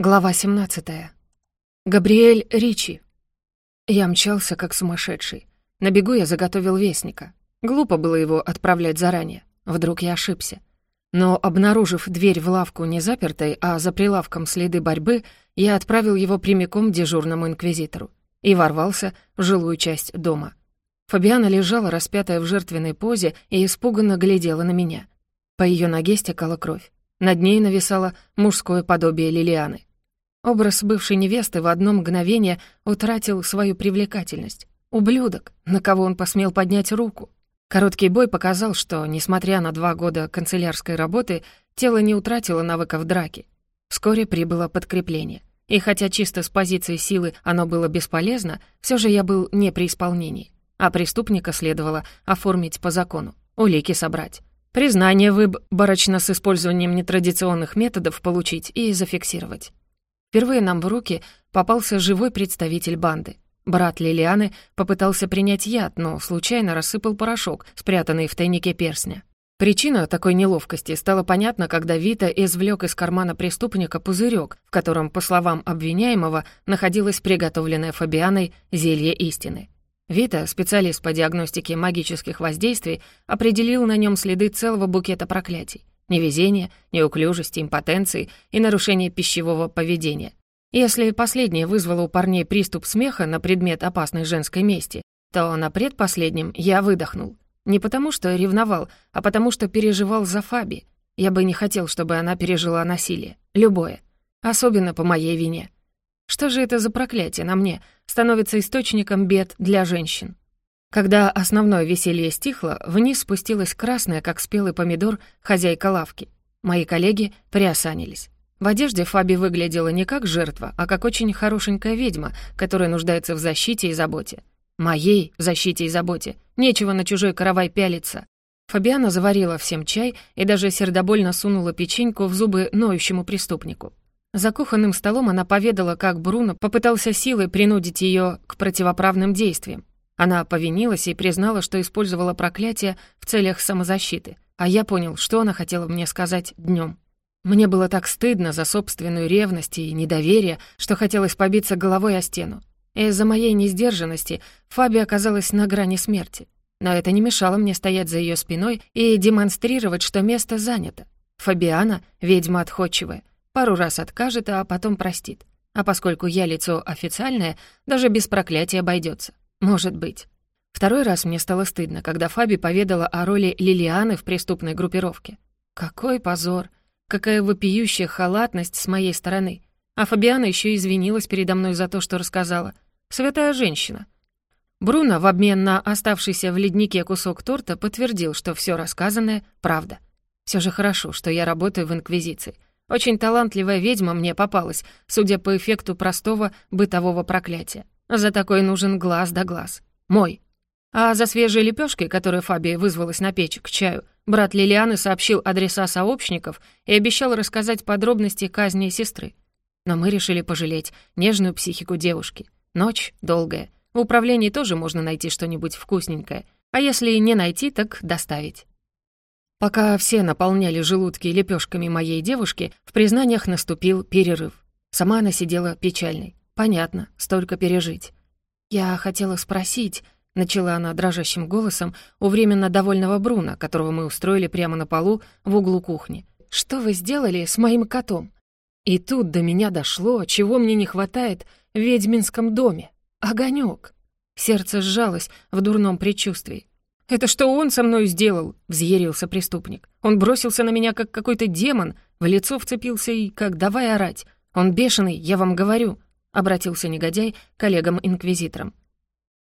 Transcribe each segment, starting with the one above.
Глава 17. Габриэль Ричи. Я мчался, как сумасшедший. На бегу я заготовил вестника. Глупо было его отправлять заранее. Вдруг я ошибся. Но, обнаружив дверь в лавку не запертой, а за прилавком следы борьбы, я отправил его прямиком дежурному инквизитору и ворвался в жилую часть дома. Фабиана лежала, распятая в жертвенной позе, и испуганно глядела на меня. По ее ноге стекала кровь. Над ней нависало мужское подобие Лилианы. Образ бывшей невесты в одно мгновение утратил свою привлекательность. Ублюдок, на кого он посмел поднять руку. Короткий бой показал, что, несмотря на два года канцелярской работы, тело не утратило навыков драки. Вскоре прибыло подкрепление. И хотя чисто с позиции силы оно было бесполезно, все же я был не при исполнении. А преступника следовало оформить по закону, улики собрать. Признание выборочно с использованием нетрадиционных методов получить и зафиксировать. Впервые нам в руки попался живой представитель банды. Брат Лилианы попытался принять яд, но случайно рассыпал порошок, спрятанный в тайнике перстня. Причина такой неловкости стала понятна, когда Вита извлек из кармана преступника пузырек, в котором, по словам обвиняемого, находилось приготовленное Фабианой зелье истины. Вита, специалист по диагностике магических воздействий, определил на нем следы целого букета проклятий. Невезение, неуклюжесть, импотенции и нарушение пищевого поведения. Если последнее вызвало у парней приступ смеха на предмет опасной женской мести, то на предпоследнем я выдохнул. Не потому что ревновал, а потому что переживал за Фаби. Я бы не хотел, чтобы она пережила насилие. Любое. Особенно по моей вине. Что же это за проклятие на мне становится источником бед для женщин? Когда основное веселье стихло, вниз спустилась красная, как спелый помидор, хозяйка лавки. Мои коллеги приосанились. В одежде Фаби выглядела не как жертва, а как очень хорошенькая ведьма, которая нуждается в защите и заботе. Моей защите и заботе. Нечего на чужой каравай пялиться. Фабиана заварила всем чай и даже сердобольно сунула печеньку в зубы ноющему преступнику. За кухонным столом она поведала, как Бруно попытался силой принудить ее к противоправным действиям. Она повинилась и признала, что использовала проклятие в целях самозащиты, а я понял, что она хотела мне сказать днем. Мне было так стыдно за собственную ревность и недоверие, что хотелось побиться головой о стену. Из-за моей несдержанности Фаби оказалась на грани смерти. Но это не мешало мне стоять за ее спиной и демонстрировать, что место занято. Фабиана — ведьма отходчивая. Пару раз откажет, а потом простит. А поскольку я лицо официальное, даже без проклятия обойдется. Может быть. Второй раз мне стало стыдно, когда Фаби поведала о роли Лилианы в преступной группировке. Какой позор! Какая вопиющая халатность с моей стороны. А Фабиана еще извинилась передо мной за то, что рассказала. Святая женщина. Бруно в обмен на оставшийся в леднике кусок торта подтвердил, что все рассказанное — правда. Все же хорошо, что я работаю в Инквизиции. Очень талантливая ведьма мне попалась, судя по эффекту простого бытового проклятия. За такой нужен глаз да глаз. Мой. А за свежие лепешки, которые Фаби вызвалась на печь к чаю, брат Лилианы сообщил адреса сообщников и обещал рассказать подробности казни сестры. Но мы решили пожалеть нежную психику девушки. Ночь долгая. В управлении тоже можно найти что-нибудь вкусненькое. А если не найти, так доставить. Пока все наполняли желудки лепешками моей девушки, в признаниях наступил перерыв. Сама она сидела печальной. Понятно, столько пережить. «Я хотела спросить», — начала она дрожащим голосом у временно довольного Бруна, которого мы устроили прямо на полу в углу кухни. «Что вы сделали с моим котом?» И тут до меня дошло, чего мне не хватает в ведьминском доме. Огонек. Сердце сжалось в дурном предчувствии. «Это что он со мной сделал?» — взъярился преступник. «Он бросился на меня, как какой-то демон, в лицо вцепился и как давай орать. Он бешеный, я вам говорю. — обратился негодяй коллегам-инквизиторам.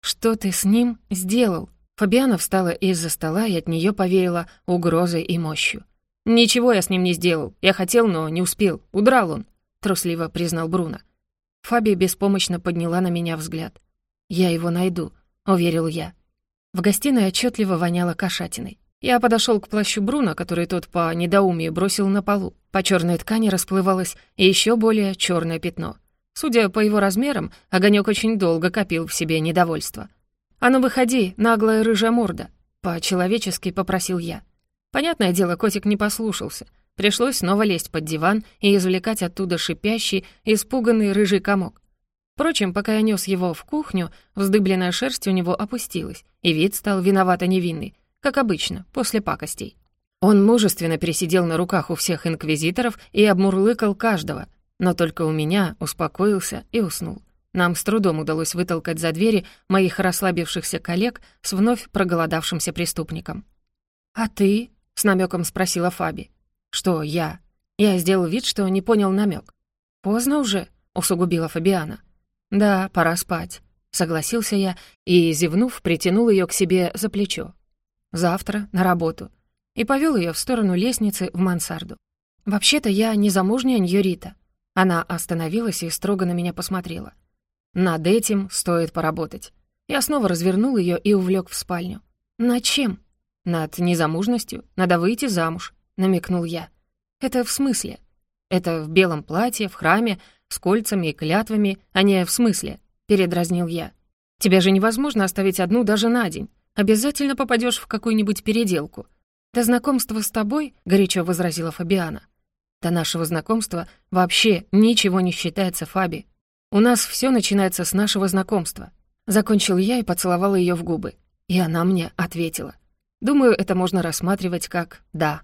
«Что ты с ним сделал?» Фабиана встала из-за стола и от нее повеяла угрозой и мощью. «Ничего я с ним не сделал. Я хотел, но не успел. Удрал он», — трусливо признал Бруно. Фаби беспомощно подняла на меня взгляд. «Я его найду», — уверил я. В гостиной отчетливо воняло кошатиной. Я подошел к плащу Бруно, который тот по недоумию бросил на полу. По черной ткани расплывалось еще более черное пятно. Судя по его размерам, огонек очень долго копил в себе недовольство. «А ну выходи, наглая рыжая морда!» — по-человечески попросил я. Понятное дело, котик не послушался. Пришлось снова лезть под диван и извлекать оттуда шипящий, испуганный рыжий комок. Впрочем, пока я нес его в кухню, вздыбленная шерсть у него опустилась, и вид стал виновато невинный, как обычно, после пакостей. Он мужественно пересидел на руках у всех инквизиторов и обмурлыкал каждого, но только у меня успокоился и уснул. Нам с трудом удалось вытолкать за двери моих расслабившихся коллег с вновь проголодавшимся преступником. «А ты?» — с намеком спросила Фаби. «Что я?» Я сделал вид, что не понял намек. «Поздно уже?» — усугубила Фабиана. «Да, пора спать», — согласился я и, зевнув, притянул ее к себе за плечо. «Завтра на работу» и повел ее в сторону лестницы в мансарду. «Вообще-то я не замужняя Ньюрита». Она остановилась и строго на меня посмотрела. Над этим стоит поработать. Я снова развернул ее и увлек в спальню. «Над чем?» «Над незамужностью. Надо выйти замуж», — намекнул я. «Это в смысле?» «Это в белом платье, в храме, с кольцами и клятвами, а не в смысле», — передразнил я. «Тебя же невозможно оставить одну даже на день. Обязательно попадешь в какую-нибудь переделку». «До знакомства с тобой», — горячо возразила Фабиана. «До нашего знакомства вообще ничего не считается, Фаби. У нас все начинается с нашего знакомства. Закончил я и поцеловал ее в губы. И она мне ответила. Думаю, это можно рассматривать как «да».